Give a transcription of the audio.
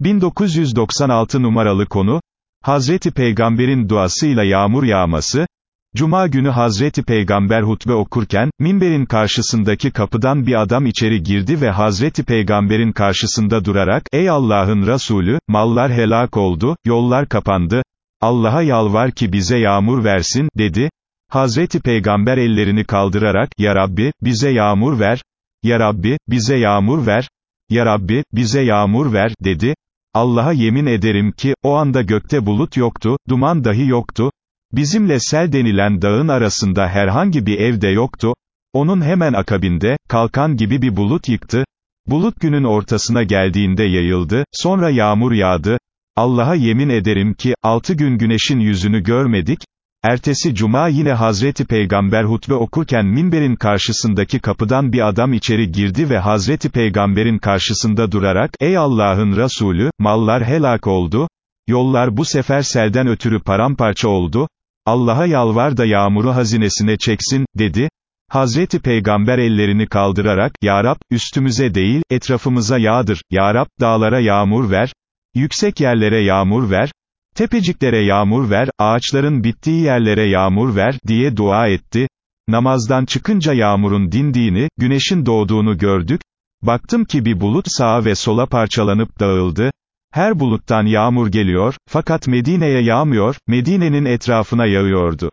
1996 numaralı konu, Hazreti Peygamber'in duasıyla yağmur yağması, Cuma günü Hazreti Peygamber hutbe okurken, minberin karşısındaki kapıdan bir adam içeri girdi ve Hazreti Peygamber'in karşısında durarak, ey Allah'ın Resulü, mallar helak oldu, yollar kapandı, Allah'a yalvar ki bize yağmur versin, dedi. Hazreti Peygamber ellerini kaldırarak, Ya Rabbi, bize yağmur ver, Ya Rabbi, bize yağmur ver, Ya Rabbi, bize yağmur ver, dedi. Allah'a yemin ederim ki, o anda gökte bulut yoktu, duman dahi yoktu, bizimle sel denilen dağın arasında herhangi bir evde yoktu, onun hemen akabinde, kalkan gibi bir bulut yıktı, bulut günün ortasına geldiğinde yayıldı, sonra yağmur yağdı, Allah'a yemin ederim ki, altı gün güneşin yüzünü görmedik, Ertesi cuma yine Hazreti Peygamber hutbe okurken minberin karşısındaki kapıdan bir adam içeri girdi ve Hazreti Peygamber'in karşısında durarak, ey Allah'ın Resulü, mallar helak oldu, yollar bu sefer selden ötürü paramparça oldu, Allah'a yalvar da yağmuru hazinesine çeksin, dedi, Hazreti Peygamber ellerini kaldırarak, Ya Rab, üstümüze değil, etrafımıza yağdır, Ya Rab, dağlara yağmur ver, yüksek yerlere yağmur ver, Tepeciklere yağmur ver, ağaçların bittiği yerlere yağmur ver, diye dua etti. Namazdan çıkınca yağmurun dindiğini, güneşin doğduğunu gördük. Baktım ki bir bulut sağa ve sola parçalanıp dağıldı. Her buluttan yağmur geliyor, fakat Medine'ye yağmıyor, Medine'nin etrafına yağıyordu.